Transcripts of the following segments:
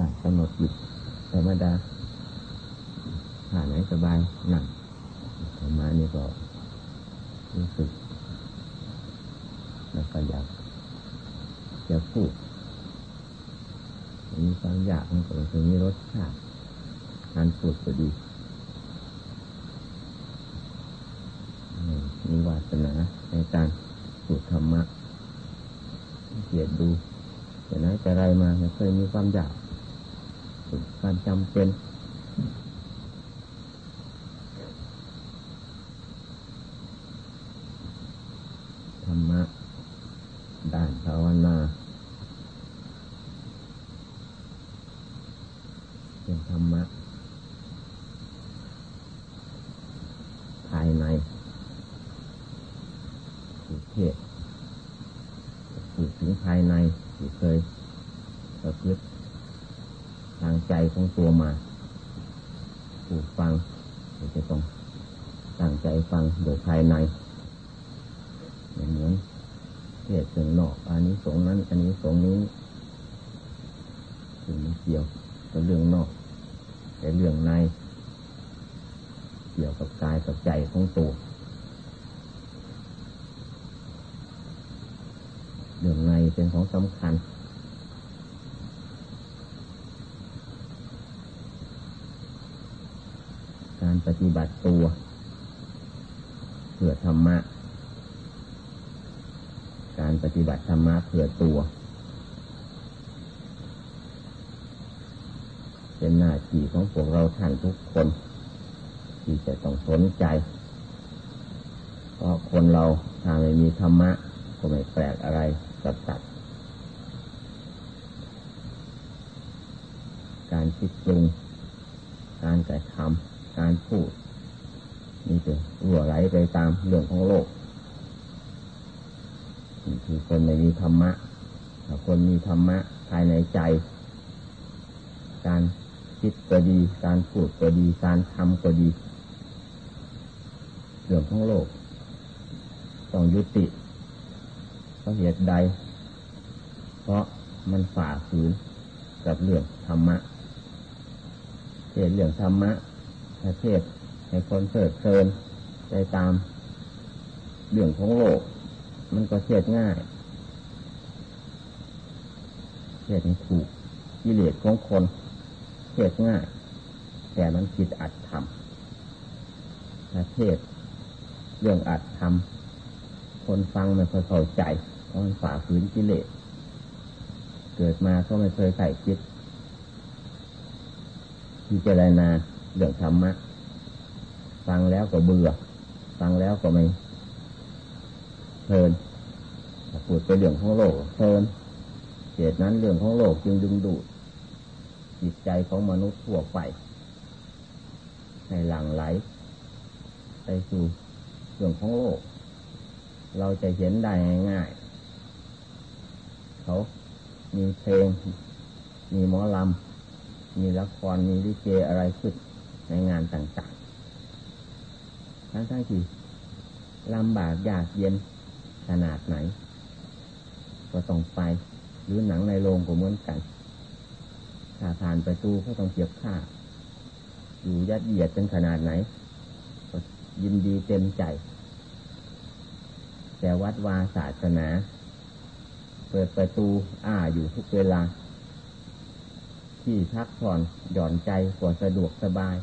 ได้กำหนดจิตธรรมดาหาไหนสบายหนังธรรมะนี่ก็รู้สึก แล้วก็อยากจะพูดมีความอยากมันก็จะมีรสชาติการพูดก็ดีมีวาสนาในการพูดธรรมะเกียดดูแต่นั้นจะไรมาไม่เคยมีความอยาก การจำเป็นธรรมะด้านภาวนาเป็นธรรมะภายในสุเทศพูดถึงภายในที่เคยประพฤติทางใจของตัวมาผู้ฟังจะต้องตั้งใจฟังโดยภายในเหมือนเทศถึงนอกอันนี้สงนั้น อันนี้สงนี้ถึงเกี่ยวกับเรื่องนอก แต่เรื่องใน เกี่ยวกับกายกับใจ ของตัวเรื่องในเป็นของสำคัญ การปฏิบัติตัวเพื่อธรรมะ การปฏิบัติธรรมะเพื่อตัว เป็นหน้าที่ของพวกเราท่านทุกคน ที่จะต้องสนใจ เพราะคนเราถ้าไม่มีธรรมะ ก็ไม่แปลกอะไรกับสัตว์การคิดปรุง การกระทำการพูดนี่จะรั่วไหลไปตามเรื่องของโลกคือคนไม่มีธรรมะถ้าคนมีธรรมะภายในใจ การคิดก็ดี การพูดก็ดี การทำก็ดี เรื่องของโลก ต้องยุติเพราะเหตุใด เพราะมันฝ่าฝืนกับเรื่องธรรมะเทศเรื่องธรรมะประเทศให้คนเสดเพลินไปตาม เรื่องของโลก มันก็เทศง่ายเทศให้ถูกกิเลสของคนเทศง่าย แต่มันผิดอัดทำประเทศเรื่องอัดทำ คนฟังไม่ค่อยเข้าใจเพราะมันฝ่าฝืนกิเลสเกิดมาก็ไม่เคยใส่คิดพิจารณาเรื่องธรรมะฟังแล้วก็เบื่อ ฟังแล้วก็ไม่เพลินพูดไปเรื่องของโลกเพลินเหตุนั้นเรื่องของโลกจึงดึงดูดจิตใจของมนุษย์ทั่วไปให้หลั่งไหล ไปสู่เรื่องของโลก เราจะเห็นได้ง่ายเขามีเพลง มีหมอลำ มีละคร มีลิเกอะไรขึ้นในงานต่างๆ ทั้งทั้งที่ลำบากยากเย็นขนาดไหน ก็ต้องไป หรือหนังในโรงก็เหมือนกัน ถ้าผ่านประตูก็ต้องเก็บค่า อยู่ยัดเยียดจนขนาดไหน ก็ยินดีเต็มใจ แต่วัดวาศาสนา เปิดประตูอ้าอยู่ทุกเวลา ที่พักผ่อนหย่อนใจกว่าสะดวกสบาย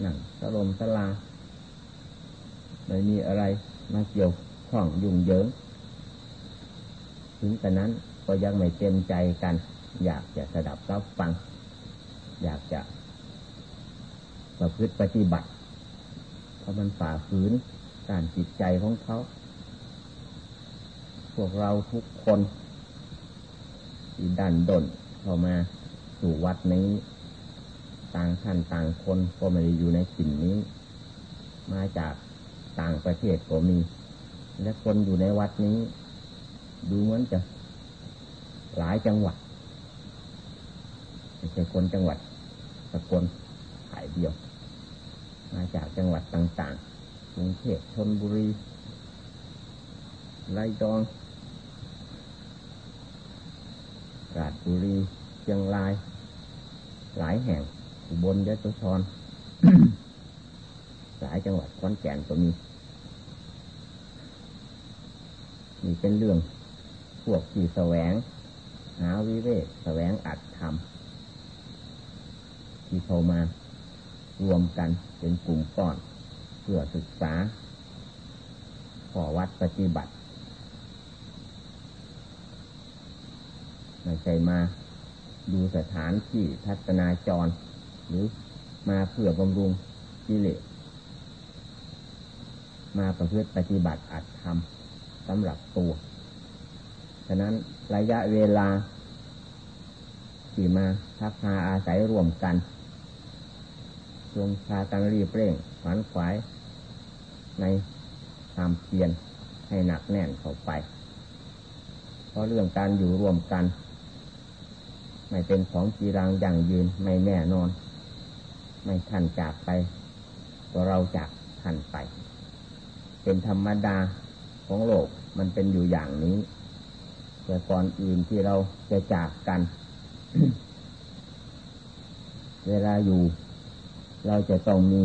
หนังสลมสลาไม่มีอะไรมาเกี่ยวข้องยุ่งเหยิงถึงแต่นั้นก็ยังไม่เต็มใจกัน อยากจะสดับรับฟัง อยากจะประพฤติปฏิบัติ เพราะมันฝ่าฝืนการจิตใจของเขา พวกเราทุกคนที่ดันดนเข้ามาสู่วัดนี้ ต่างท่านต่างคนก็ไม่ได้อยู่ในถิ่นนี้ มาจากต่างประเทศก็มี และคนอยู่ในวัดนี้ ดูเหมือนจะหลายจังหวัดไม่ใช่คนจังหวัดสกลขายเดียว มาจากจังหวัดต่างๆกรุงเทพชนบุรีไรจอง ราชบุรีเชียงราย หลายแห่งอุบลยะโสธรหลายจังหวัดขอนแก่นก็มีมีเป็นเรื่องพวกที่แสวง หาวิเวกแสวงอัดทำที่เขามารวมกันเป็นกลุ่มก้อน เพื่อศึกษาขอวัดปฏิบัติ ไม่ใช่มาดูสถานที่ทัศนาจร หรือมาเพื่อบำรุงกิเลสมาประพฤติปฏิบัติอัดทำสำหรับตัว ฉะนั้นระยะเวลา ที่มาทักพาอาศัยรวมกันจงพากันรีบเร่งฝันขวาย ในความเพียรให้หนักแน่นเข้าไป เพราะเรื่องการอยู่รวมกัน ไม่เป็นของจีรังอยั่งยืนไม่แน่นอน ไม่ทันจากไปก็เราจากทันไป เป็นธรรมดาของโลกมันเป็นอยู่อย่างนี้ แต่ก่อนอื่นที่เราจะจากกัน เวลาอยู่ เราจะต้องมี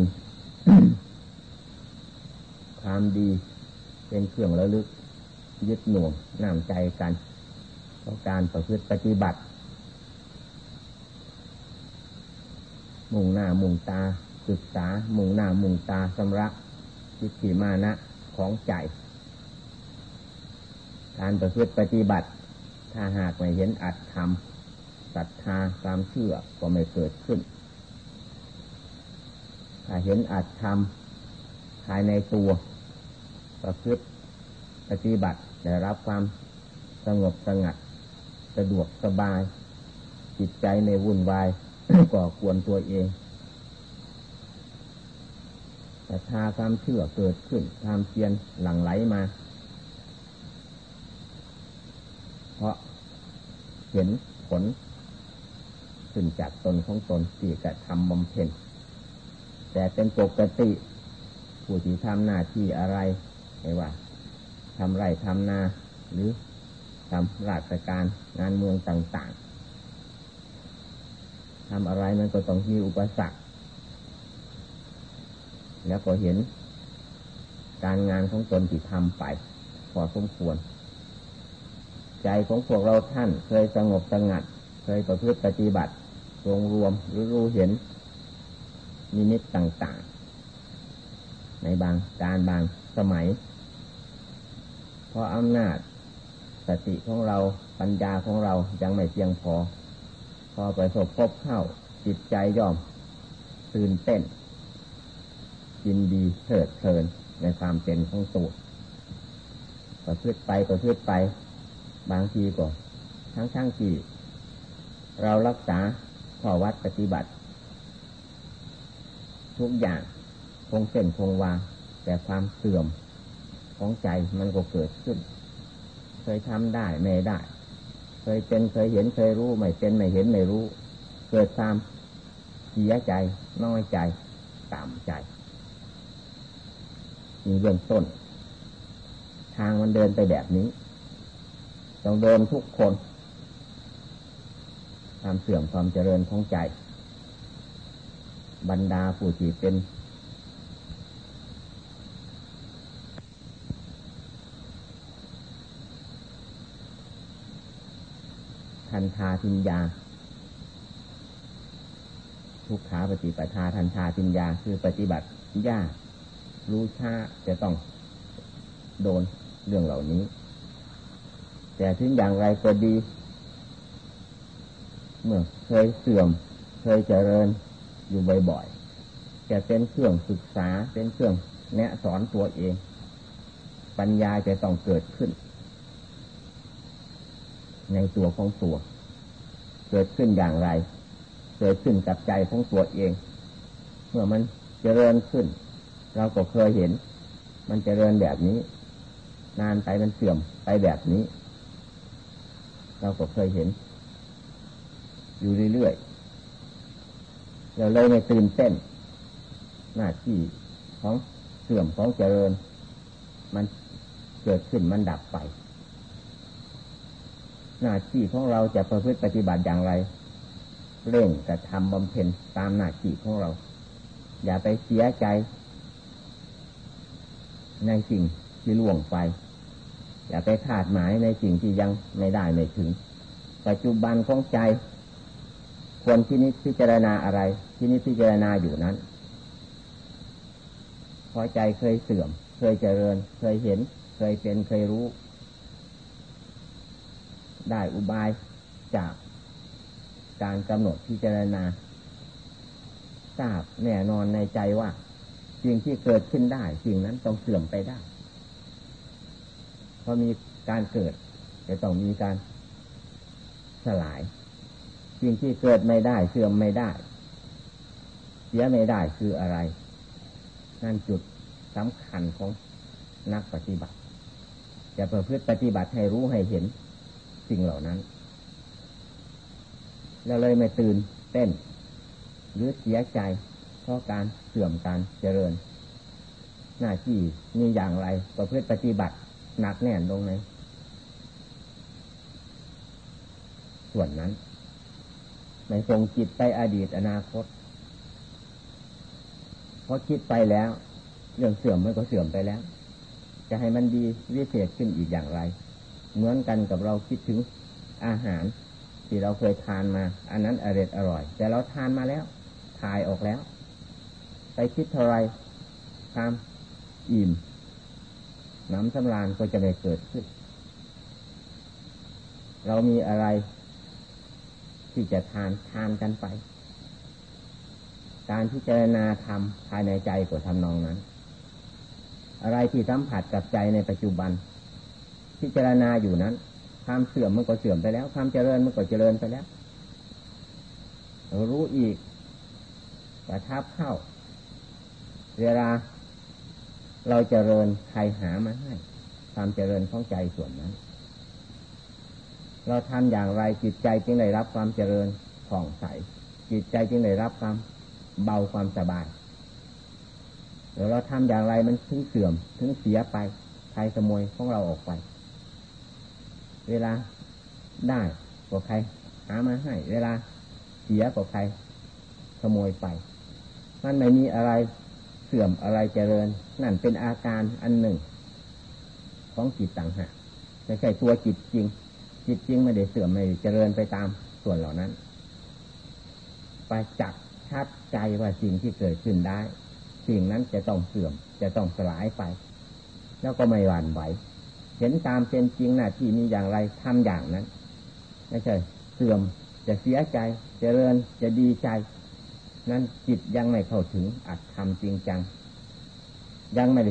ความดีเป็นเครื่องระลึกยึดหน่วงน้ำใจกันเพราะการประพฤติปฏิบัติ มุ่งหน้ามุ่งตาศึกษา มุ่งหน้ามุ่งตาสำระจิตฐิมานะของใจ การประพฤติปฏิบัติ ถ้าหากไม่เห็นอัตธรรมศรัทธาความเชื่อก็ไม่เกิดขึ้น ถ้าเห็นอาจทำภายในตัว ประพฤติปฏิบัติได้รับความสงบสงัด สะดวกสบาย จิตใจในวุ่นวาย ก่อควรตัวเองแต่ทาความเชื่อเกิดขึ้นความเพียรหลั่งไหลมา เพราะเห็นผลขึ้นจากตนของตนที่กระทำบำเพ็ญแต่เป็นปกติ ผู้ที่ทำหน้าที่อะไรไม่ว่าทำไรทำนาหรือทำราชการงานเมืองต่าง ๆ ทำอะไรมันก็ต้องมีอุปสรรค แล้วก็เห็นการงานของตนที่ทำไป พอสมควร ใจของพวกเราท่านเคยสงบสงัด เคยประพฤติปฏิบัติรวมรวมหรือรู้เห็นนิมิตต่างๆ ในบางการบางสมัย เพราะอำนาจสติของเราปัญญาของเรายังไม่เพียงพอ พอไปสบพบเข้า จิตใจย่อมตื่นเต้นยินดีเถิดเพลินในความเป็นของตัวประพฤติไปประพฤติไป บางทีก็ทั้งทั้งที่เรารักษาข้อวัดปฏิบัติ ทุกอย่างคงเส้นคงวา แต่ความเสื่อมของใจมันก็เกิดขึ้น เคยทำได้ไม่ได้ เคยเป็นเคยเห็นเคยรู้ไม่เป็นไม่เห็นไม่รู้ เกิดความเสียใจ น้อยใจต่ำใจมีเรื่องต้น ทางมันเดินไปแบบนี้ ต้องเดินทุกคนความเสื่อมความเจริญของใจ บรรดาผู้ที่เป็น ทันทาทิญญา ทุกขาปฏิปทาทันทาทิญญาคือปฏิบัติยากรู้ช้าจะต้องโดนเรื่องเหล่านี้ แต่ถึงอย่างไรก็ดี เมื่อเคยเสื่อม เคยเจริญอยู่บ่อยๆจะเป็นเครื่องศึกษาเป็นเครื่องแนะสอนตัวเอง ปัญญาจะต้องเกิดขึ้น ในตัวของตัว เกิดขึ้นอย่างไร เกิดขึ้นกับใจของตัวเอง เมื่อมันเจริญขึ้น เราก็เคยเห็น มันเจริญแบบนี้ นานไปมันเสื่อมไปแบบนี้ เราก็เคยเห็น อยู่เรื่อยๆเราเลยไม่ตื่นเต้น หน้าที่ของเสื่อมของเจริญ มันเกิดขึ้นมันดับไป หน้าที่ของเราจะประพฤติปฏิบัติอย่างไรเร่งกระทำบำเพ็ญตามหน้าที่ของเรา อย่าไปเสียใจ ในสิ่งที่ล่วงไป อย่าไปคาดหมายในสิ่งที่ยังไม่ได้ไม่ถึง ปัจจุบันของใจ ควรที่นิพิจารณาอะไร ที่นิพิจารณาอยู่นั้นพอใจเคยเสื่อม เคยเจริญ เคยเห็น เคยเป็นเคยรู้ ได้อุบายจากการกำหนดพิจารณา ทราบแน่นอนในใจว่าสิ่งที่เกิดขึ้นได้สิ่งนั้นต้องเสื่อมไปได้พอมีการเกิดจะต้องมีการสลาย สิ่งที่เกิดไม่ได้เสื่อมไม่ได้ เสียไม่ได้คืออะไร นั่นจุดสำคัญของนักปฏิบัติ จะประพฤติปฏิบัติให้รู้ให้เห็น สิ่งเหล่านั้นเราเลยไม่ตื่นเต้น หรือเสียใจ เพราะการเสื่อมการเจริญ หน้าที่มีอย่างไรประพฤติปฏิบัติหนักแน่นลงในส่วนนั้นไม่ส่งจิตไปอดีตอนาคตเพราะคิดไปแล้ว เรื่องเสื่อมมันก็เสื่อมไปแล้ว จะให้มันดีวิเศษขึ้นอีกอย่างไร เหมือนกันกับเราคิดถึงอาหารที่เราเคยทานมา อันนั้นอร่อยอร่อย แต่เราทานมาแล้วถ่ายออกแล้ว ไปคิดเท่าไรความอิ่มน้ำสำราญก็จะไม่เกิดขึ้น เรามีอะไร ที่จะทานทานกันไป การพิจารณาทำภายในใจก็ทำนองนั้น อะไรที่สัมผัสกับใจในปัจจุบัน พิจารณาอยู่นั้น ความเสื่อมมันก็เสื่อมไปแล้ว ความเจริญมันก็เจริญไปแล้ว รู้อีกประทับเข้า เวลาเราเจริญใครหามาให้ ความเจริญของใจส่วนนั้น เราทำอย่างไรจิตใจจึงได้รับความเจริญผ่องใส จิตใจจึงได้รับความเบาความสบายเดี๋ยวเราทำอย่างไรมันถึงเสื่อมถึงเสียไปใครขโมยของเราออกไป เวลาได้ก็ใคร หามาให้ เวลาเสียก็ใคร ขโมยไป มันไม่มีอะไรเสื่อมอะไรเจริญ นั่นเป็นอาการอันหนึ่ง ของจิตต่างหากไม่ใช่ตัวจิตจริง จิตจริงไม่ได้เสื่อมไม่เจริญไปตามส่วนเหล่านั้น ไปจับชัดใจว่าสิ่งที่เกิดขึ้นได้ สิ่งนั้นจะต้องเสื่อมจะต้องสลายไป แล้วก็ไม่หวั่นไหว เห็นตามเป็นจริงหน้าที่มีอย่างไรทำอย่างนั้น ไม่ใช่เสื่อมจะเสียใจจเจริญจะดีใจ นั้นจิตยังไม่เข้าถึงอัดทำจริงจัง ยังไม่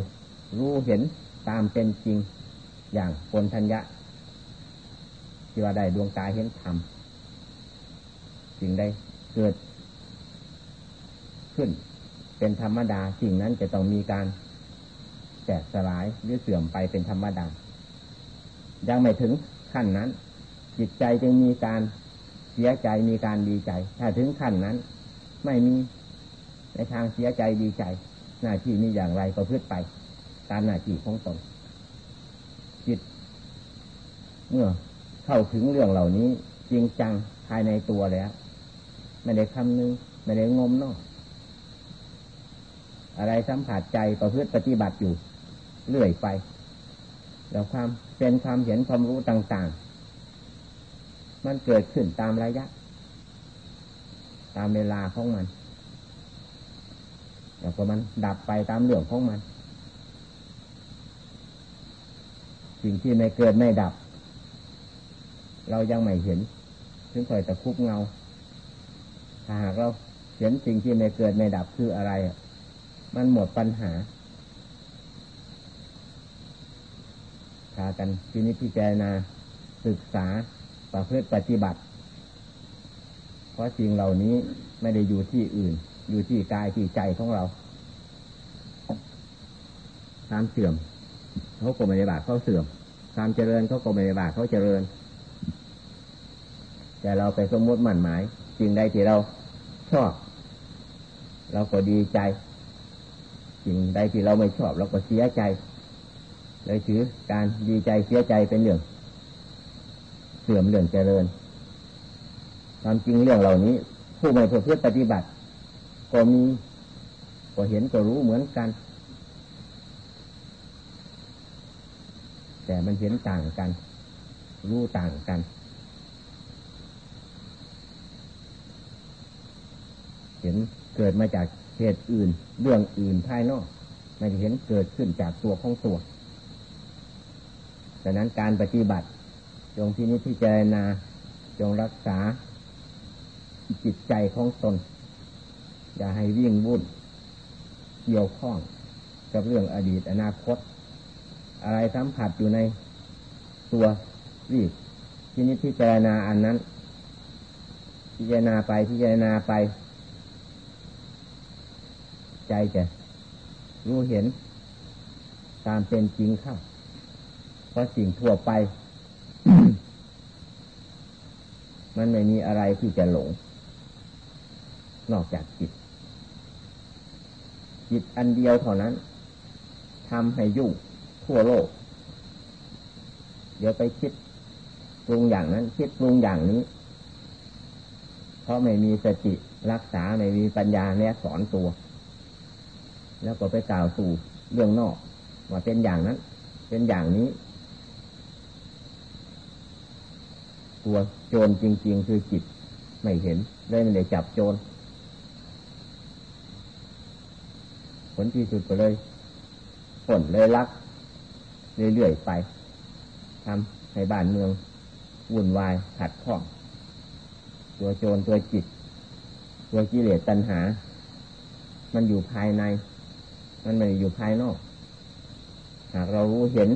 รู้เห็นตามเป็นจริงอย่างปนทัญญะที่ว่าได้ดวงตาเห็นธรรมสิ่งใดเกิดขึ้น เป็นธรรมดาสิ่งนั้นจะต้องมีการแตกสลายหรือเสื่อมไปเป็นธรรมดา ยังไม่ถึงขั้นนั้น จิตใจจึงมีการเสียใจมีการดีใจ ถ้าถึงขั้นนั้น ไม่มีในทางเสียใจดีใจ หน้าที่มีอย่างไรก็พืชไป ตามหน้าที่ของตนจิต เมื่อเข้าถึงเรื่องเหล่านี้ จริงจังภายในตัวแล้ว ไม่ได้คำนึงไม่ได้งมนอกอะไรสัมผัสใจประพฤติปฏิบัติอยู่ เรื่อยไป แล้วความเป็นความเห็นความรู้ต่าง ๆ มันเกิดขึ้นตามระยะ ตามเวลาของมัน แล้วก็มันดับไปตามเรื่องของมัน สิ่งที่ไม่เกิดไม่ดับ เรายังไม่เห็น ถึงคอยตะคุบเงา ถ้าหากเราเห็นสิ่งที่ไม่เกิดไม่ดับคืออะไร มันหมดปัญหาพากันทีนี้พิจารณาศึกษาประพฤติปฏิบัติ เพราะสิ่งเหล่านี้ไม่ได้อยู่ที่อื่น อยู่ที่กายที่ใจของเราความเสื่อมเขาก็ไม่ได้บาดเขาเสื่อมความเจริญเขาก็ไม่ได้บาดเขาเจริญ แต่เราไปสมมติหมั่นหมายสิ่งใดที่เราชอบ เราก็ดีใจสิ่งใดที่เราไม่ชอบเราก็เสียใจ เลยถือการดีใจเสียใจเป็นเรื่อง เสื่อมเรื่องเจริญ ความจริงเรื่องเหล่านี้ ผู้ไม่เพื่อปฏิบัติ ก็มีก็เห็นก็รู้เหมือนกัน แต่มันเห็นต่างกัน รู้ต่างกันเห็นเกิดมาจากเหตุอื่น เรื่องอื่นภายนอก ไม่เห็นเกิดขึ้นจากตัวของตัว ดังนั้นการปฏิบัติ จงที่นี้ที่เจรณาจงรักษาจิตใจของตน อย่าให้วิ่งวุ่นเกี่ยวข้องกับเรื่องอดีตอนาคต อะไรสัมผัสอยู่ในตัวรีบที่นี้ที่เจรณาอันนั้น พิจารณาไปพิจารณาไป ใจจะรู้เห็นตามเป็นจริงเข้า เพราะสิ่งทั่วไป มันไม่มีอะไรที่จะหลง นอกจากจิต จิตอันเดียวเท่านั้นทำให้ยุ่งทั่วโลก เดี๋ยวไปคิดปรุงอย่างนั้น คิดปรุงอย่างนี้ เพราะไม่มีสติรักษาไม่มีปัญญาแนะสอนตัว แล้วก็ไปกล่าวสู่เรื่องนอกว่าเป็นอย่างนั้น เป็นอย่างนี้ ตัวโจรจริง ๆ คือจิต ไม่เห็นเลยไม่ได้จับโจรผลที่สุดก็เลยผลเลยลักเรื่อยๆไปทำให้บ้านเมืองวุ่นวายขัดข้อง ตัวโจรตัวจิต ตัวกิเลสตัณหา มันอยู่ภายใน มันไม่อยู่ภายนอก หากเรารู้เห็น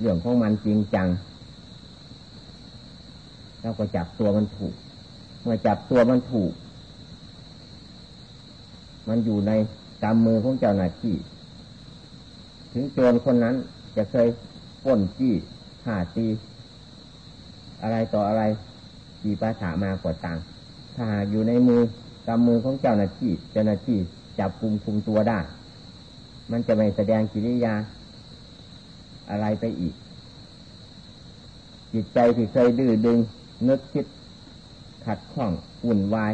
เรื่องของมันจริงจัง เราก็จับตัวมันถูก เมื่อจับตัวมันถูก มันอยู่ในกำมือของเจ้าหน้าที่ ถึงโจรคนนั้นจะเคยป้นจี้ฆ่าตีอะไรต่ออะไรจีปาถามากว่าต่าง ถ้าอยู่ในมือกำมือของเจ้าหน้าที่เจ้าหน้าที่จับคุมคุมตัวได้ มันจะไม่แสดงกิริยา อะไรไปอีก จิตใจที่เคยดื้อดึง นึกคิดขัดข้องวุ่นวาย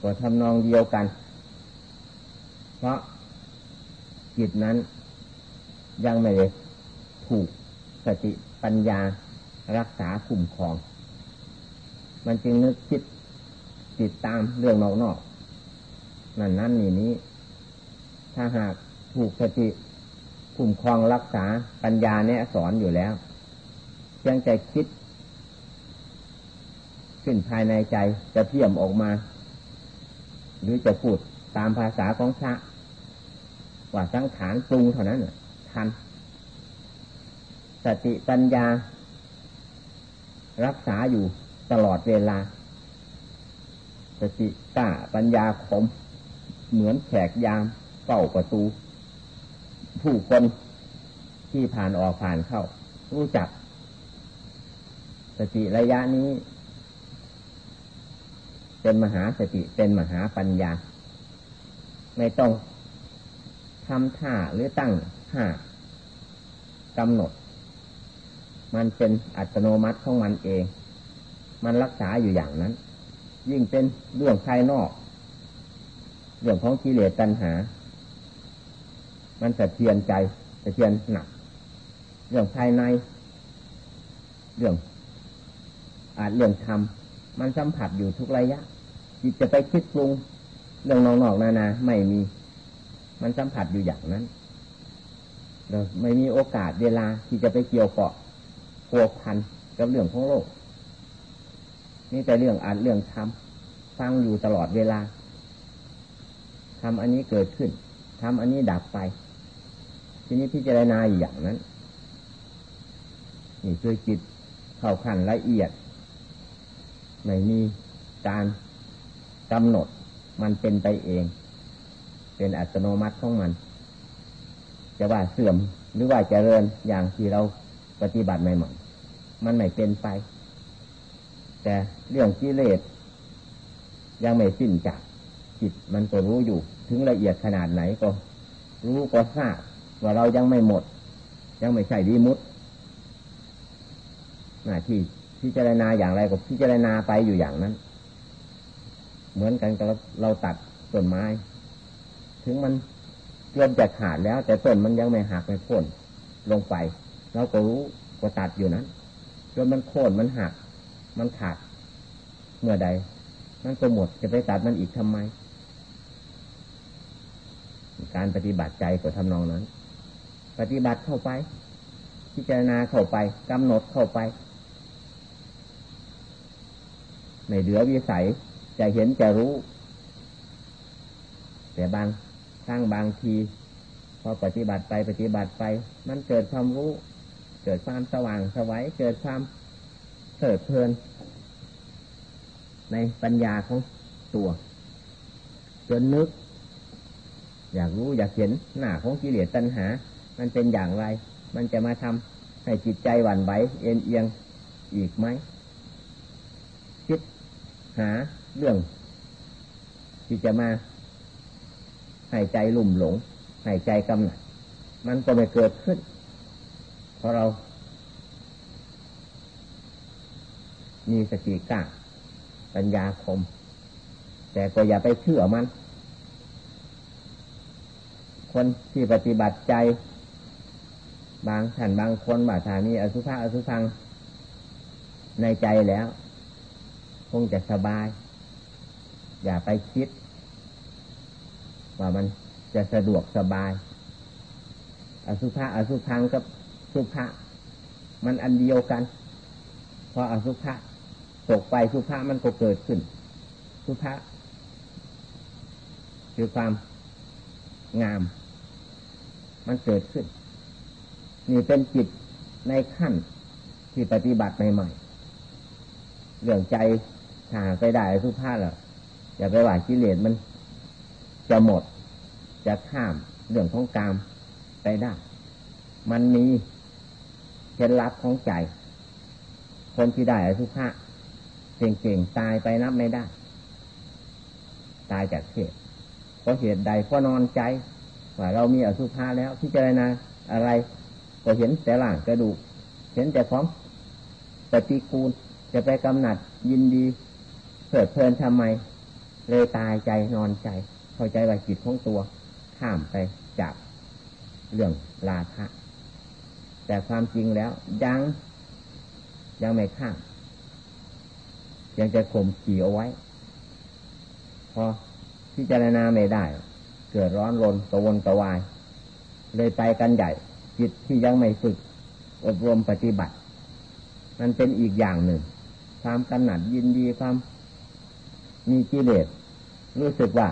ก็ทำนองเดียวกัน เพราะจิตนั้นยังไม่ได้ถูกสติปัญญารักษาคุ้มครอง มันจึงนึกคิดติดตามเรื่องนอกๆนั่นนั่นนี่นี้ ถ้าหากถูกสติคุ้มครองรักษาปัญญาเนี่ยสอนอยู่แล้ว พียงแต่คิด ขึ้นภายในใจจะเพียมออกมา หรือจะพูดตามภาษาของพระว่าสังขารปรุงเท่านั้นทัน สติปัญญา รักษาอยู่ตลอดเวลา สติกล้าปัญญาคมเหมือนแขกยามเฝ้าประตู ผู้คนที่ผ่านออกผ่านเข้า รู้จัก สติระยะนี้ เป็นมหาสติเป็นมหาปัญญา ไม่ต้องทำท่าหรือตั้งท่ากำหนด มันเป็นอัตโนมัติของมันเอง มันรักษาอยู่อย่างนั้น ยิ่งเป็นเรื่องภายนอก เรื่องของกิเลสตัณหา มันสะเทือนใจสะเทือนหนัก เรื่องภายใน เรื่อง อาจเรื่องทำมันสัมผัสอยู่ทุกระยะ จิตจะไปคิดปรุงเรื่องนอกๆนานาไม่มี มันสัมผัสอยู่อย่างนั้นเราไม่มีโอกาสเวลาที่จะไปเกี่ยวเกาะพัวพันกับเรื่องของโลกนี่แต่เรื่องอ่านเรื่องทำฟังอยู่ตลอดเวลาทำอันนี้เกิดขึ้นทำอันนี้ดับไป ทีนี้พิจารณาอย่างนั้น นี่คือจิตเข้าขั้นละเอียด ไม่มีการกำหนดมันเป็นไปเอง เป็นอัตโนมัติของมัน จะว่าเสื่อมหรือว่าเจริญอย่างที่เราปฏิบัติใหม่ๆมันไม่เป็นไป แต่เรื่องกิเลสยังไม่สิ้นจากจิตมันก็รู้อยู่ ถึงละเอียดขนาดไหนก็ รู้ก็ทราบว่าเรายังไม่หมด ยังไม่ใช่ดีมุดหน้าที่ พิจารณาอย่างไรก็พิจารณาไปอยู่อย่างนั้น เหมือนกันกับเราตัดต้นไม้ ถึงมันเกือบจะขาดแล้ว แต่ต้นมันยังไม่หักไม่โค่นลงไปเราก็รู้ก็ตัดอยู่นั้นจนมันโค่นมันหัก มันขาด เมื่อใดมันก็หมดจะไปตัดมันอีกทำไม การปฏิบัติใจก็ทำนองนั้น ปฏิบัติเข้าไป พิจารณาเข้าไปกำหนดเข้าไป ในเหลือวิสัยจะเห็นจะรู้ แต่บางครั้งบางที พอปฏิบัติไปปฏิบัติไป มันเกิดความรู้ เกิดความสว่างสวัยเกิดความเกิดเพลิน ในปัญญาของตัวจนนึก อยากรู้อยากเห็นหน้าของกิเลสตัณหา มันเป็นอย่างไร มันจะมาทำให้จิตใจหวั่นไหวเอ็นเอียงอีกไหมคิด หาเรื่องที่จะมาให้ใจลุ่มหลงให้ใจกำหนัดมันก็ไม่เกิดขึ้น เพราะเรา มีสติกล้าปัญญาคม แต่ก็อย่าไปเชื่อมัน คนที่ปฏิบัติใจ บางท่านบางคนบาฐานีอสุภะอสุพังในใจแล้ว คงจะสบาย อย่าไปคิด ว่ามันจะสะดวกสบาย อสุภะอสุพังกับสุภะมันอันเดียวกัน พออสุภะตกไปสุภะมันก็เกิดขึ้น สุภะคือความงาม มันเกิดขึ้น นี่เป็นจิตในขั้นที่ปฏิบัติใหม่ๆเรื่องใจ ถ้าไปได้ทุภาคแล้วอย่าไปหว่ากิเลสมัน จะหมด จะข้ามเรื่องของกามไปได้ มันมีเคล็ดลับของใจ คนที่ได้อสุภะเก่งๆตายไปนับไม่ได้ ตายจากเหตุเพราะเหตุใดเพราะนอนใจว่าเรามีอสุภะแล้วพิจารณาอะไร ก็เห็นแต่หลังกระดูก เห็นแต่ของปฏิกูลจะไปกำหนัดยินดี เกิดเพลินทำไม เลยตายใจนอนใจ เข้าใจว่าจิตของตัว ข้ามไปจากเรื่องลาภะแต่ความจริงแล้ว ยังยังไม่ข้าม ยังจะข่มขี่เอาไว้ พอพิจารณาไม่ได้ เกิดร้อนรนกระวนกระวาย เลยไปกันใหญ่ จิตที่ยังไม่ฝึก อบรมปฏิบัติ มันเป็นอีกอย่างหนึ่ง ความกำหนัดยินดีความ มีกิเลสรู้สึกว่า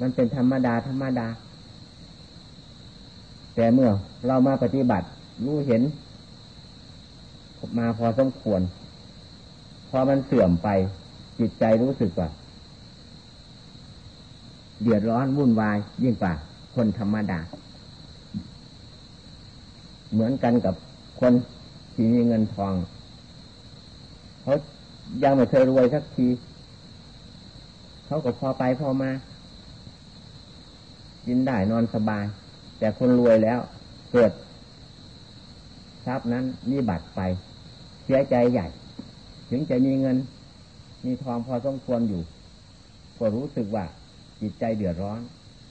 มันเป็นธรรมดาธรรมดา แต่เมื่อเรามาปฏิบัติ รู้เห็น มาพอสมควร พอมันเสื่อมไป จิตใจรู้สึกว่า เดือดร้อนวุ่นวาย ยิ่งกว่า คนธรรมดา เหมือนกันกับคนที่มีเงินทองเขายังไม่เคยรวยสักที เขาก็พอไปพอมากินได้นอนสบาย แต่คนรวยแล้วเกิดทรัพย์นั้นมีบัตรไป เสียใจใหญ่ ถึงจะมีเงิน มีทองพอสมควรอยู่ ก็รู้สึกว่า จิตใจเดือดร้อน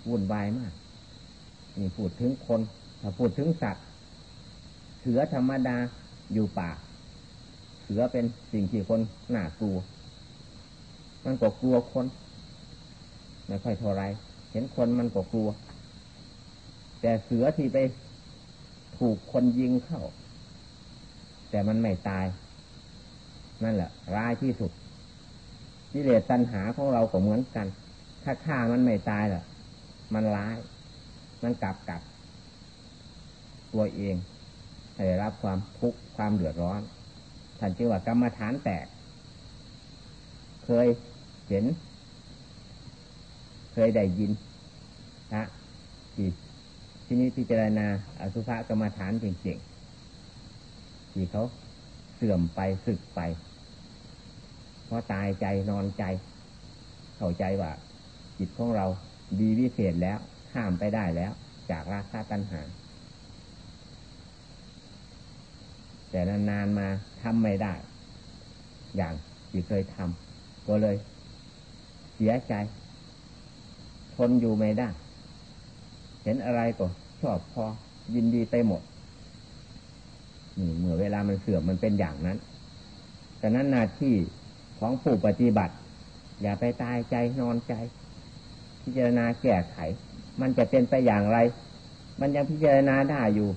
วุ่นวายมาก นี่พูดถึงคนถ้าพูดถึงสัตว์เสือธรรมดาอยู่ป่า เสือเป็นสิ่งที่คนหน้ากลัว มันก็กลัวคน ไม่ค่อยเท่าไร เห็นคนมันก็กลัว แต่เสือที่ไปถูกคนยิงเข้า แต่มันไม่ตาย นั่นแหละ ร้ายที่สุดกิเลสตัณหาของเราก็เหมือนกัน ถ้าฆ่ามันไม่ตายล่ะ มันร้าย มันกลับกับตัวเองให้รับความทุกข์ความเดือดร้อนท่านจึงว่ากรรมฐานแตก เคยเห็น เคยได้ยินพระที่ที่นี้พิจารณาอสุภะกรรมฐานจริงๆที่เขาเสื่อมไปสึกไป เพราะตายใจนอนใจ เข้าใจว่า จิตของเราดีวิเศษแล้วข้ามไปได้แล้ว จากราคะตัณหา แต่นานๆมาทำไม่ได้ อย่างที่เคยทำก็เลย เสียใจ ทนอยู่ไม่ได้ เห็นอะไรก็ชอบพอยินดีไปหมดนี่เมื่อเวลามันเสื่อมมันเป็นอย่างนั้นแต่นั้นหน้าที่ของผู้ปฏิบัติ อย่าไปตายใจนอนใจ พิจารณาแก้ไข มันจะเป็นไปอย่างไร มันยังพิจารณาได้อยู่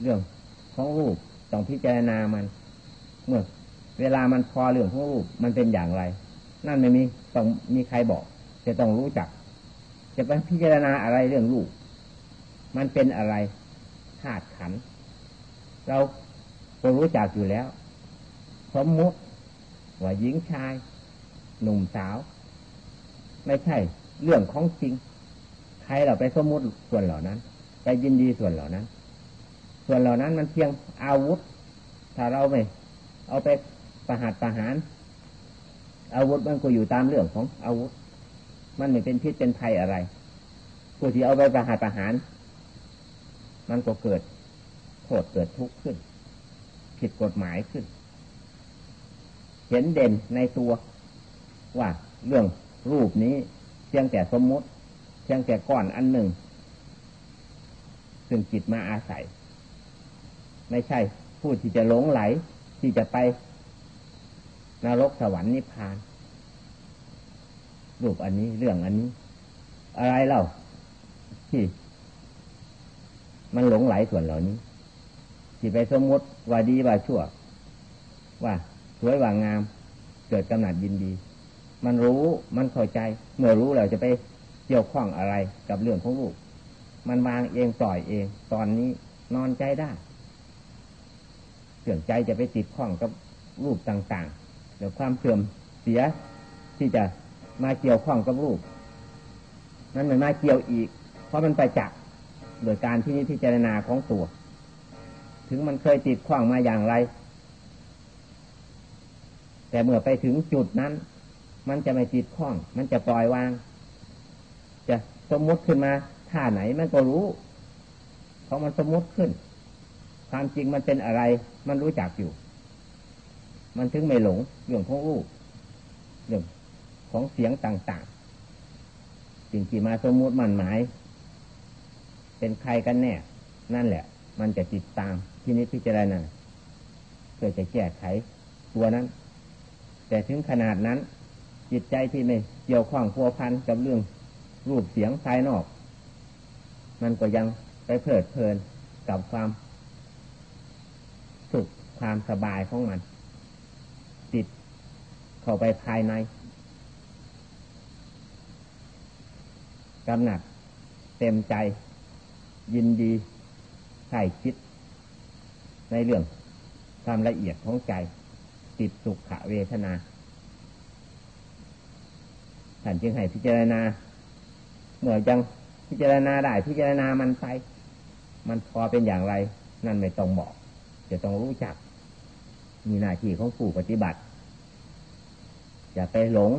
เรื่องของรูปต้องพิจารณามัน เมื่อ เวลามันพอเรื่องของรูปมันเป็นอย่างไร นั่นไม่มีต้องมีใครบอก จะต้องรู้จัก จะไปพิจารณาอะไรเรื่องรูปมันเป็นอะไรธาตุขัน เราก็รู้จักอยู่แล้วสมมุติว่าหญิงชาย หนุ่มสาว ไม่ใช่เรื่องของจริง ใครเราไปสมมุติส่วนเหล่านั้น ไปยินดีส่วนเหล่านั้น ส่วนเหล่านั้นมันเพียงอาวุธ ถ้าเราไม่ เอาไปประหัตประหาร อาวุธมันก็อยู่ตามเรื่องของอาวุธ มันไม่เป็นพิษเป็นภัยอะไร ผู้ที่เอาไปประหัตประหาร มันก็เกิดโทษเกิดทุกข์ขึ้น ผิดกฎหมายขึ้น เห็นเด่นในตัว ว่าเรื่องรูปนี้เพียงแต่สมมติ เพียงแต่ก้อนอันหนึ่ง ซึ่งจิตมาอาศัย ไม่ใช่ผู้ที่จะหลงไหลที่จะไปนรกสวรรค์นิพพาน รูปอันนี้เรื่องอันนี้ อะไรเล่าที่มันหลงไหลส่วนเหล่านี้ ที่ไปสมมติว่าดีว่าชั่ว ว่าสวยว่างาม เกิดกำหนัดยินดี มันรู้มันเข้าใจ เมื่อรู้แล้วจะไปเกี่ยวข้องอะไรกับเรื่องของรูปมันวางเองปล่อยเอง ตอนนี้นอนใจได้เสื่อมใจจะไปติดข้องกับรูปต่างๆเดี๋ยวความเสื่อมเสียที่จะ มาเกี่ยวข้องกับรูป นั้นมันมาเกี่ยวอีก เพราะมันไปจักโดยการที่นิพิจารณาของตัว ถึงมันเคยติดข้องมาอย่างไร แต่เมื่อไปถึงจุดนั้น มันจะไม่ติดข้อง มันจะปล่อยวาง จะสมมติขึ้นมาท่าไหนมันก็รู้ เพราะมันสมมติขึ้น ความจริงมันเป็นอะไร มันรู้จักอยู่ มันถึงไม่หลงเรื่องของรูปเรื่อง ของเสียงต่างๆ สิ่งที่มาสมมติมันหมาย เป็นใครกันแน่ นั่นแหละ มันจะติดตามที่นี้พิจารณาเพื่อจะแก้ไขตัวนั้น แต่ถึงขนาดนั้น จิตใจที่ไม่เกี่ยวข้องพัวพันกับเรื่องรูปเสียงภายนอก มันก็ยังไปเพลิดเพลินกับความสุขความสบายของมัน ติดเข้าไปภายใน กำหนัดเต็มใจ ยินดีใส่คิด ในเรื่องความละเอียดของใจ ติดสุขเวทนาท่านจึงให้พิจารณาเมื่อยังพิจารณาได้พิจารณามันไป มันพอเป็นอย่างไร นั่นไม่ต้องบอก จะต้องรู้จัก มีหน้าที่ของผู้ปฏิบัติ อย่าไปหลง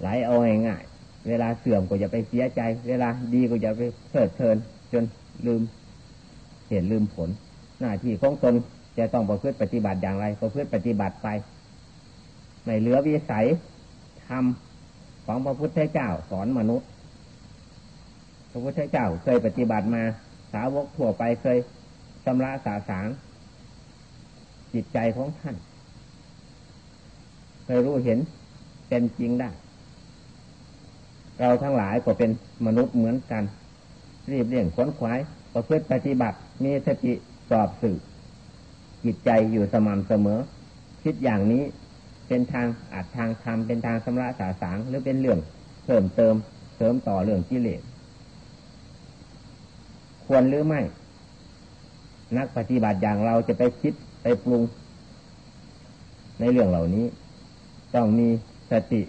ไหลเอาง่าย เวลาเสื่อมก็อย่าไปเสียใจ เวลาดีก็อย่าไปเพิดเพลิน จนลืมเห็นลืมผล หน้าที่ของตนจะต้องประพฤติปฏิบัติอย่างไรประพฤติปฏิบัติไปไม่เหลือวิสัยทำของพระพุทธเจ้าสอนมนุษย์ พระพุทธเจ้าเคยปฏิบัติมาสาวกทั่วไปเคยชำระสาสางจิตใจของท่าน เคยรู้เห็นเป็นจริงได้ เราทั้งหลายก็เป็นมนุษย์เหมือนกัน รีบเร่งขวนขวายประพฤติปฏิบัติ มีสติสอบสื่อจิตใจอยู่สม่ำเสมอ คิดอย่างนี้เป็นทางอาจทางธรรมเป็นทางสำระสาสางหรือเป็นเรื่องเพิ่มเติมเสริมต่อเรื่องกิเลสควรหรือไม่ นักปฏิบัติอย่างเราจะไปคิดไปปรุง ในเรื่องเหล่านี้ ต้องมีสติ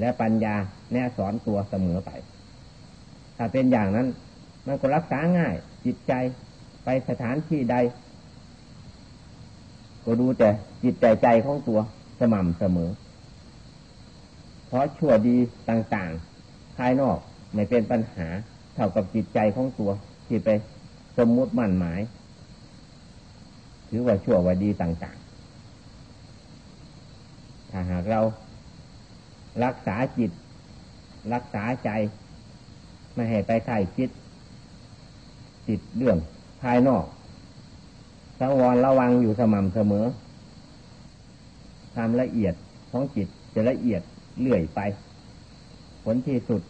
และปัญญา แนะสอนตัวเสมอไป ถ้าเป็นอย่างนั้น มันก็รักษาง่าย จิตใจไปสถานที่ใด ก็ดูแต่จิตใจใจของตัวสม่ำเสมอ เพราะชั่วดีต่างๆ ภายนอกไม่เป็นปัญหาเท่ากับจิตใจของตัวที่ไปสมมุติมั่นหมายหรือว่าชั่วว่าดีต่างๆ ถ้าหากเรารักษาจิต รักษาใจไม่ให้ไปใส่คิดจิตเรื่องภายนอกสังวรระวังอยู่สม่ำเสมอความละเอียดของจิตจะละเอียดเลื่อยไป ผลที่สุด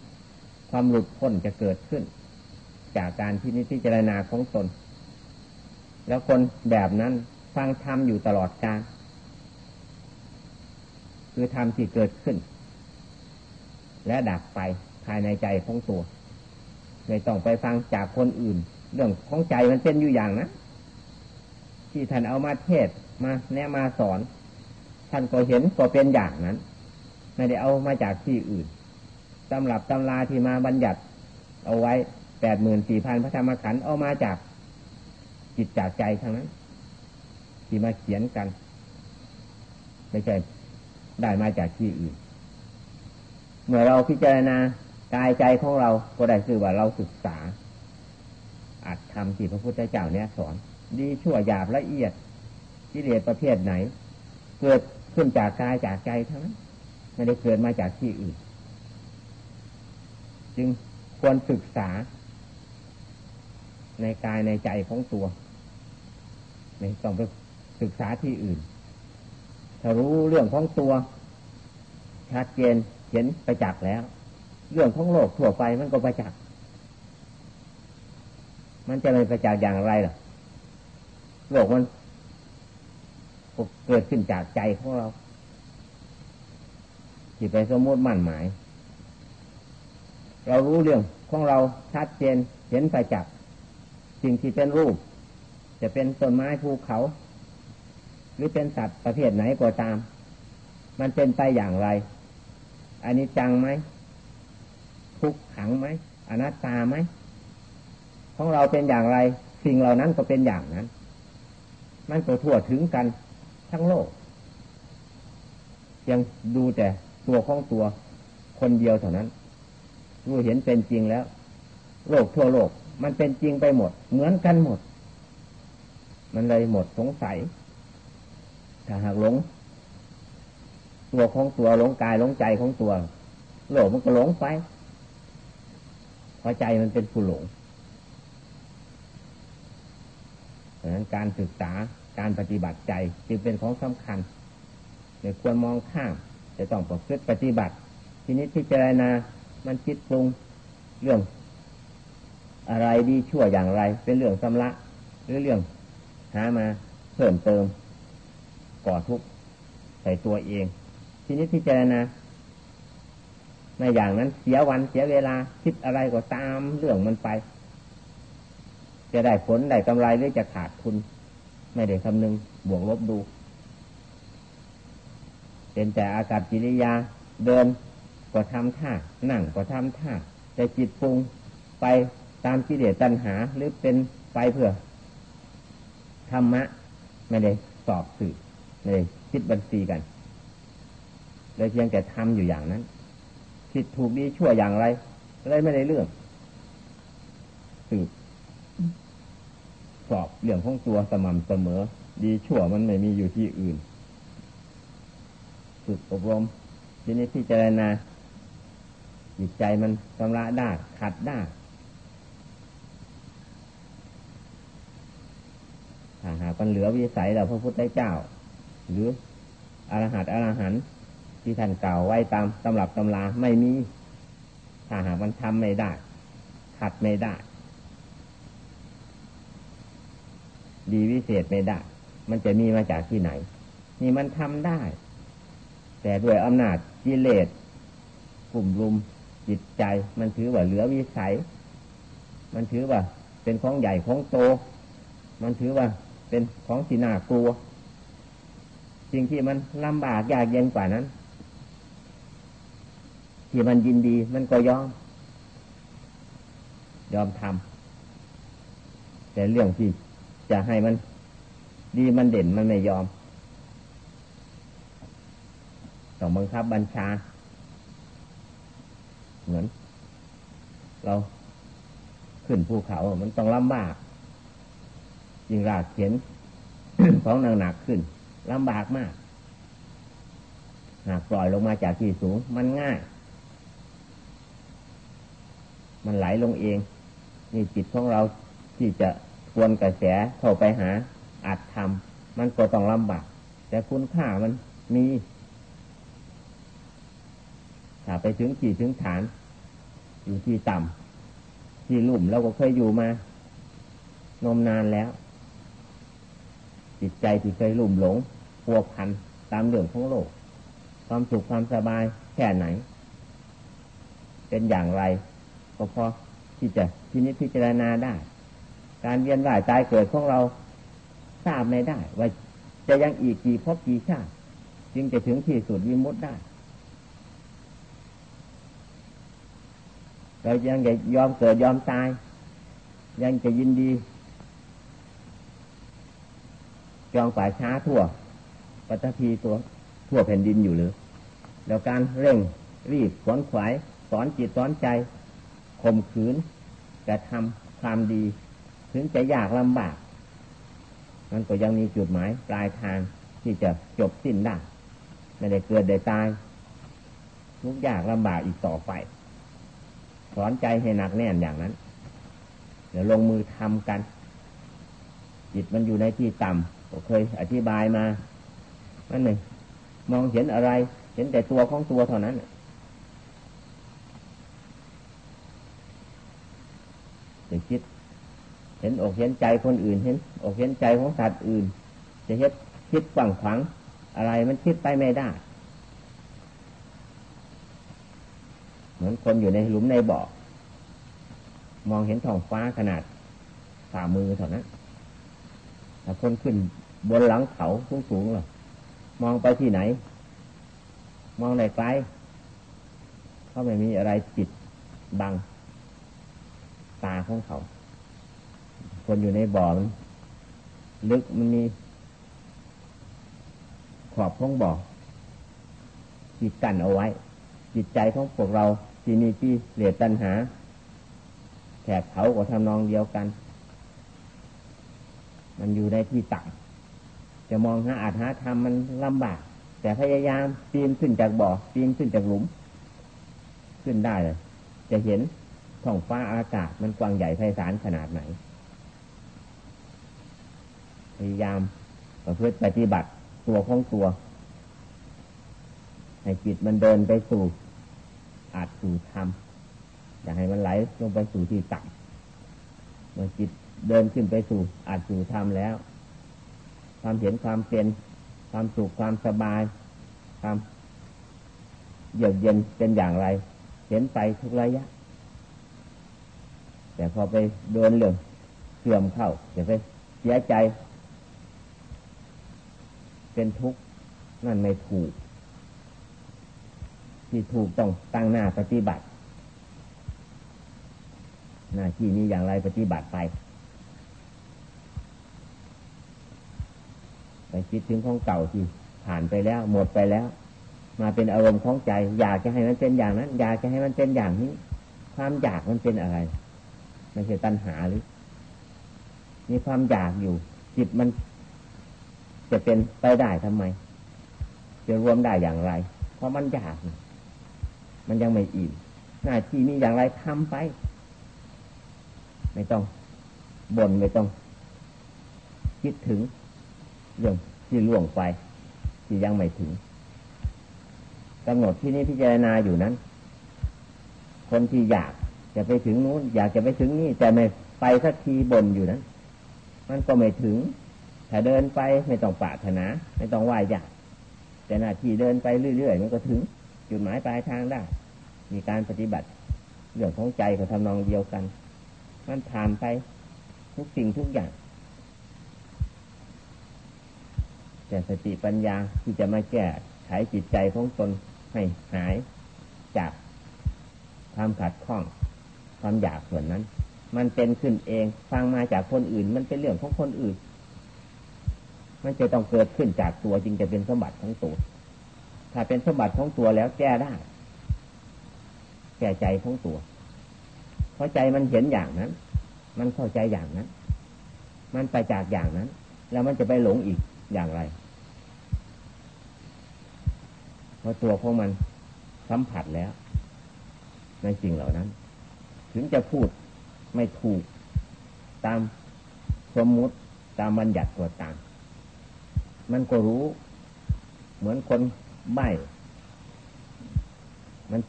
ความหลุดพ้นจะเกิดขึ้น จากการที่นิพจารณาของตน แล้วคนแบบนั้นฟังธรรมอยู่ตลอดกาลคือธรรมที่เกิดขึ้น และดับไปภายในใจของตัว ไม่ต้องไปฟังจากคนอื่น เรื่องของใจมันเป็นอยู่อย่างนะที่ท่านเอามาเทศมาแนะมาสอน ท่านก็เห็นก็เป็นอย่างนั้น ไม่ได้เอามาจากที่อื่นตำรับตำราที่มาบัญญัติ เอาไว้แปดหมื่นสี่พันพระธรรมขันธ์เอามาจากจิตจากใจทั้งนั้น ที่มาเขียนกัน ไม่ใช่ได้มาจากที่อื่น เมื่อเราพิจารณากายใจของเราก็ได้คือว่าเราศึกษาอัดทำที่พระพุทธเจ้าเนี่ยสอน ดีชั่วหยาบละเอียดกิเลสประเภทไหน เกิดขึ้นจากกายจากใจทั้งนั้นไม่ได้เกิดมาจากที่อื่น จึงควรศึกษา ในกายในใจของตัวไม่ต้องไปศึกษาที่อื่น ถ้ารู้เรื่องของตัวชัดเจน เห็นไปจักแล้ว เรื่องของโลกทั่วไปมันก็ไปจักมันจะไม่ไปจักอย่างไรล่ะโลกมันเกิดขึ้นจากใจของเราที่ไปสมมติมั่นหมาย เรารู้เรื่องของเราชัดเจนเห็นไปจักสิ่งที่เป็นรูป จะเป็นต้นไม้ภูเขา หรือเป็นสัตว์ประเภทไหนก็ตาม มันเป็นไปอย่างไร อันนี้จังไหมทุกขังไหมอนัตตาไหมของเราเป็นอย่างไร สิ่งเหล่านั้นก็เป็นอย่างนั้น มันก็ทั่วถึงกันทั้งโลก ยังดูแต่ตัวของตัวคนเดียวเท่านั้นรู้เห็นเป็นจริงแล้ว โลกทั่วโลก มันเป็นจริงไปหมด เหมือนกันหมด มันเลยหมดสงสัยถ้าหากหลง ตัวของตัวหลงกายหลงใจของตัวโลกมันก็หลงไปเพราะใจมันเป็นผู้หลงดังนั้นการศึกษาการปฏิบัติใจจึงเป็นของสำคัญไม่ควรมองข้ามจะต้องประพฤติปฏิบัติ ทีนี้ที่เจรณามันคิดปรุงเรื่อง อะไรดีชั่วอย่างไร เป็นเรื่องสำลักหรือเรื่องหามาเพิ่มเติมก่อทุกข์ใส่ตัวเอง ทีนี้พิจารณาในอย่างนั้นเสียวันเสียเวลาคิดอะไรก็ตามเรื่องมันไป จะได้ผลได้กำไรหรือจะขาดทุน ไม่ได้คำนึงบวกลบดู เป็นแต่อากาศจิริยาเดินก็ทำท่านั่งก็ทำท่าแต่จิตปรุงไปตามกิเลสตัณหาหรือเป็นไปเพื่อธรรมะ ไม่ได้สอบสืบเลยคิดบัญชีกัน เลยเพียงแต่ทำอยู่อย่างนั้น ผิดถูกดีชั่วอย่างไรเลยไม่ได้เรื่องสืบสอบเรื่องของตัวสม่ำเสมอ ดีชั่วมันไม่มีอยู่ที่อื่นฝึกอบรมทีนี้ที่เจรณาจิตใจมันชำระได้ขัดได้ถ้าหากมันเหลือวิสัยเราพระพุทธเจ้า หรืออรหัตอรหันต์ ที่ท่านกล่าวไว้ตามตำรับตำราไม่มีถ้าหากมันทำไม่ได้ขัดไม่ได้ ดีวิเศษไม่ได้ มันจะมีมาจากที่ไหน นี่มันทำได้ แต่ด้วยอำนาจกิเลสกลุ่มรุมจิตใจ มันถือว่าเหลือวิสัย มันถือว่า เป็นของใหญ่ของโต มันถือว่า เป็นของที่น่ากลัวสิ่งที่มันลำบากยากเย็นกว่านั้น ที่มันยินดีมันก็ยอม ยอมทำแต่เรื่องที่จะให้มันดีมันเด่นมันไม่ยอมต้องบังคับบัญชา เหมือน เราขึ้นภูเขา มันต้องลำบากยิ่งรากเข็นของหนักหนักขึ้นลำบากมาก หากปล่อยลงมาจากที่สูง มันง่าย มันไหลลงเอง นี่จิตของเราที่จะควรกระแสเข้าไปหาอาจทำมันก็ต้องลำบากแต่คุณค่ามันมีถ้าไปถึงขีดถึงฐาน อยู่ที่ต่ำที่ลุ่มเราก็เคยอยู่มา นมนานแล้ว จิตใจที่เคยลุ่มหลงพัวพันตามเรื่องของโลก ความสุขความสบายแค่ไหน เป็นอย่างไร ก็พอที่จะพินิจพิจารณาได้ การเวียนว่ายตายเกิดของเราทราบไม่ได้ ว่าจะยังอีกกี่พบกี่ชาติจึงจะถึงที่สุดวิมุตได้ เรายังจะยอมเกิดยอมตาย ยังจะยินดีจองฝ่ายช้าทั่วปัตภีตัวทั่วแผ่นดินอยู่หรือ แล้วการเร่งรีบขวนขวายสอนจิตสอนใจ ข่มขืนจะทำความดี ถึงจะยากลำบาก มันก็ยังมีจุดหมายปลายทางที่จะจบสิ้นได้ไม่ได้เกิดได้ตายทุกยากลำบากอีกต่อไป สอนใจให้หนักแน่นอย่างนั้น เดี๋ยวลงมือทำกัน จิตมันอยู่ในที่ต่ำก็เคยอธิบายมานั่นหนึ่งมองเห็นอะไร เห็นแต่ตัวของตัวเท่านั้น จะคิด เห็นอกเห็นใจคนอื่น เห็นอกเห็นใจของสัตว์อื่น จะเห็นคิดฝังขวางอะไรมันคิดไปไม่ได้ เหมือนคนอยู่ในหลุมในบ่อ มองเห็นท้องฟ้าขนาดฝ่ามือเท่านั้นแต่คนขึ้นบนหลังเขาสูงๆหรอมองไปที่ไหน มองในไกลเขาไม่มีอะไรจิตบัง ตาของเขา คนอยู่ในบ่อมันลึกมันมีขอบของบ่อจิตกันเอาไว้ จิตใจของพวกเราที่มีที่เหลียดตัณหาแถบเขาก็ทำนองเดียวกัน มันอยู่ในที่ต่ำจะมองหาอาจหาธรรมมันลำบาก แต่พยายามปีนขึ้นจากบ่อปีนขึ้นจากหลุม ขึ้นได้เลยจะเห็น ท้องฟ้าอากาศมันกว้างใหญ่ไพศาลขนาดไหน พยายามประพฤติปฏิบัติตัวของตัว ให้จิตมันเดินไปสู่อาจสู่ธรรมอยากให้มันไหลลงไปสู่ที่ต่ำเมื่อจิตเดินขึ้นไปสู่อาจสู่ธรรมแล้ว ความเห็นความเป็นความสุขความสบายความเยือกเย็นเป็นอย่างไร เห็นไปทุกระยะ แต่พอไปโดนเรื่องเสื่อมเข้าจะไปเสียใจ เป็นทุกข์นั่นไม่ถูก ที่ถูกต้องตั้งหน้าปฏิบัติ หน้าที่นี้อย่างไรปฏิบัติไปไปคิดถึงของเก่าที่ผ่านไปแล้วหมดไปแล้ว มาเป็นอารมณ์ของใจ อยากจะให้มันเป็นอย่างนั้น อยากจะให้มันเป็นอย่างนี้ ความอยากมันเป็นอะไร ไม่ใช่ตัณหาหรือ มีความอยากอยู่ จิตมันจะเป็นไปได้ทำไม จะรวมได้อย่างไร เพราะมันอยาก มันยังไม่อิ่มหน้าที่มีอย่างไรทำไป ไม่ต้องบ่นไม่ต้อง คิดถึง เรื่องที่ล่วงไป ที่ยังไม่ถึงกำหนดที่นี้พิจารณาอยู่นั้น คนที่อยาก จะไปถึงนู้นอยากจะไปถึงนี่แต่ไม่ไปสักทีบ่นอยู่นั้นมันก็ไม่ถึง ถ้าเดินไปไม่ต้องปรารถนา ไม่ต้องไหวอยากแต่หน้าที่เดินไปเรื่อยๆมันก็ถึง จุดหมายปลายทางได้ มีการปฏิบัติเรื่องของใจเขาทำนองเดียวกัน มันผ่านไปทุกสิ่งทุกอย่าง แต่สติปัญญาที่จะมาแก้ไขจิตใจของตนให้หายจากความขัดข้อง ความอยากส่วนนั้น มันเป็นขึ้นเอง ฟังมาจากคนอื่น มันเป็นเรื่องของคนอื่น มันจะต้องเกิดขึ้นจากตัวจึงจะเป็นสมบัติของตัว ถ้าเป็นสมบัติของตัวแล้วแก้ได้ แก้ใจของตัว เพราะใจมันเห็นอย่างนั้น มันเข้าใจอย่างนั้น มันไปจากอย่างนั้น แล้วมันจะไปหลงอีกอย่างไร เพราะตัวของมันสัมผัสแล้ว ในสิ่งเหล่านั้น ถึงจะพูดไม่ถูก ตามสมมุติตามบัญญัติตัวต่างมันก็รู้ เหมือนคนใบ้มัน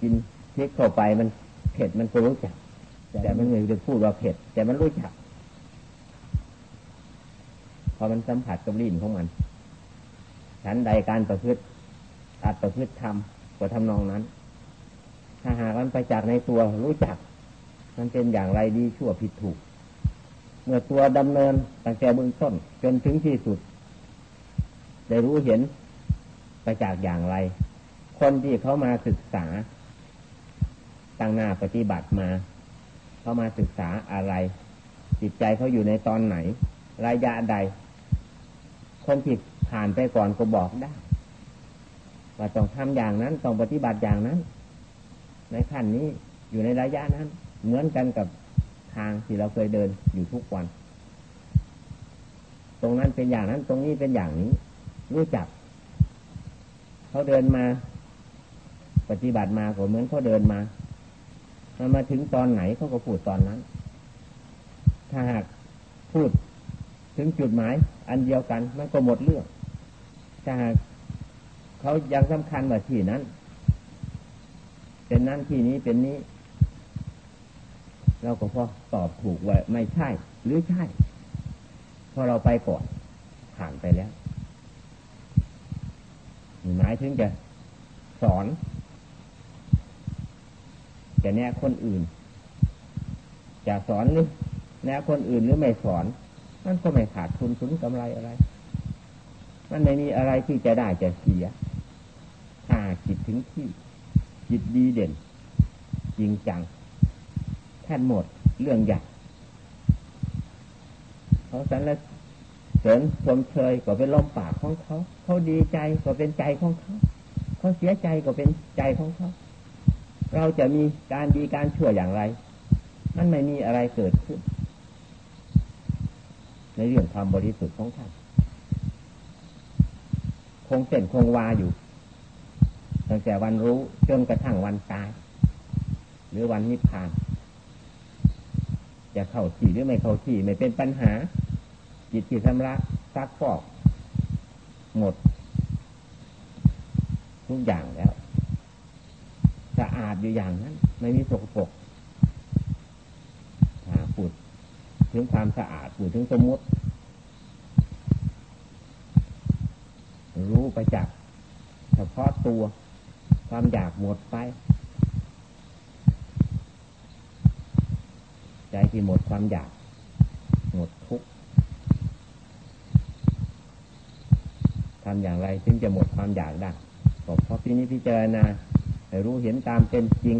กินพริกเข้าไปมันเผ็ดมันก็รู้จัก แต่มันไม่ได้พูดว่าเผ็ด แต่มันรู้จักพอมันสัมผัสกับลิ้นของมันฉันใดการประพฤติอาจประพฤติทำก็ทำนองนั้น ถ้าหากมันไปจากในตัวรู้จัก มันเป็นอย่างไรดีชั่วผิดถูก เมื่อตัวดำเนินตั้งแต่เบื้องต้น จนถึงที่สุด ได้รู้เห็นไปจากอย่างไร คนที่เขามาศึกษาตั้งหน้าปฏิบัติมาเขามาศึกษาอะไร จิตใจเขาอยู่ในตอนไหน ระยะใด คนที่ผ่านไปก่อนก็บอกได้ว่าต้องทำอย่างนั้นต้องปฏิบัติอย่างนั้น ในขั้นนี้อยู่ในระยะนั้น เหมือนกันกับทางที่เราเคยเดินอยู่ทุกวัน ตรงนั้นเป็นอย่างนั้น ตรงนี้เป็นอย่างนี้ รู้จัก เขาเดินมา ปฏิบัติมาก็เหมือนเขาเดินมามันมาถึงตอนไหนเขาก็พูดตอนนั้น ถ้าหากพูดถึงจุดหมาย อันเดียวกันมันก็หมดเรื่องถ้าหากเขายังสำคัญว่าที่นั้น เป็นนั้นที่นี้เป็นนี้ เราก็พอตอบถูกว่าไม่ใช่ หรือใช่ พอเราไปก่อนผ่านไปแล้วหมายถึงจะสอนจะแนะคนอื่น จะสอนหรือแนะคนอื่นหรือไม่สอนมันก็ไม่ขาดทุนสุนกำไรอะไร มันไม่มีอะไรที่จะได้จะเสียถ้าจิตถึงที่ จิตดีเด่น จริงจังแท่นหมดเรื่องใหญ่เขาสันแล้วเสริญชมเชยก็เป็นลมปากของเขา เขาดีใจก็เป็นใจของเขา เขาเสียใจก็เป็นใจของเขา เราจะมีการดีการชั่วอย่างไร มันไม่มีอะไรเกิดขึ้น ในเรื่องความบริสุทธิ์ของท่านคงเส้นคงวาอยู่ ตั้งแต่วันรู้จนกระทั่งวันตาย หรือวันนิพพาน จะเข้าที่หรือไม่เข้าที่ไม่เป็นปัญหา จิตที่ชำระซักฟอก หมด ทุกอย่างแล้วสะอาดอยู่อย่างนั้น ไม่มีสกปรกพูดถึงความสะอาดพูดถึงสมมติ รู้ไปจากษ์เฉพาะตัว ความอยากหมดไป ใจที่หมดความอยาก หมดทุกข์ทำอย่างไรจึงจะหมดความอยากได้ก็เพราะที่นี้พิจารณารู้เห็นตามเป็นจริง